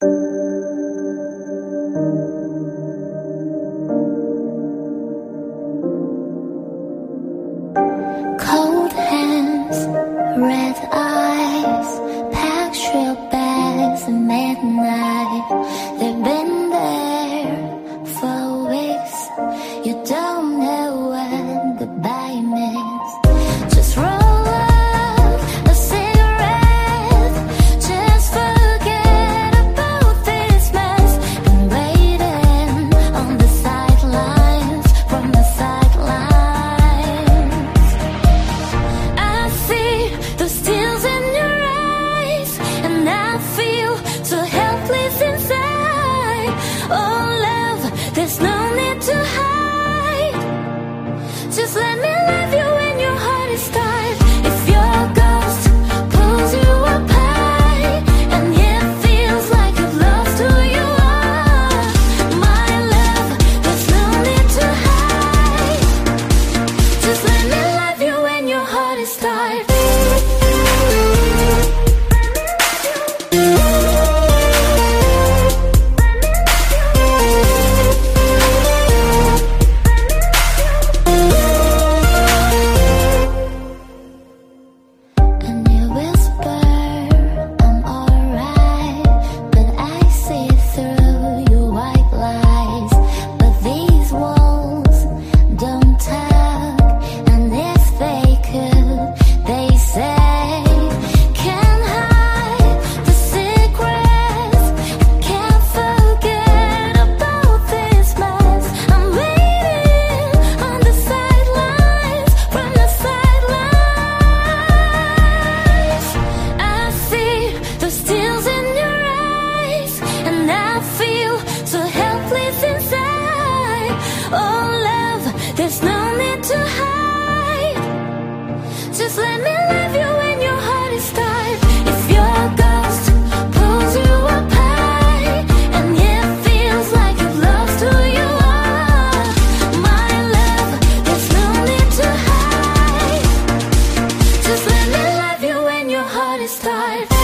Cold hands, red eyes, pack your bags at midnight. They've been there for weeks. You don't party start. Oh, love, there's no need to hide. Just let me love you when your heart is tired. If your ghost pulls you apart, and it feels like it loves you are. My love, there's no need to hide. Just let me love you when your heart is.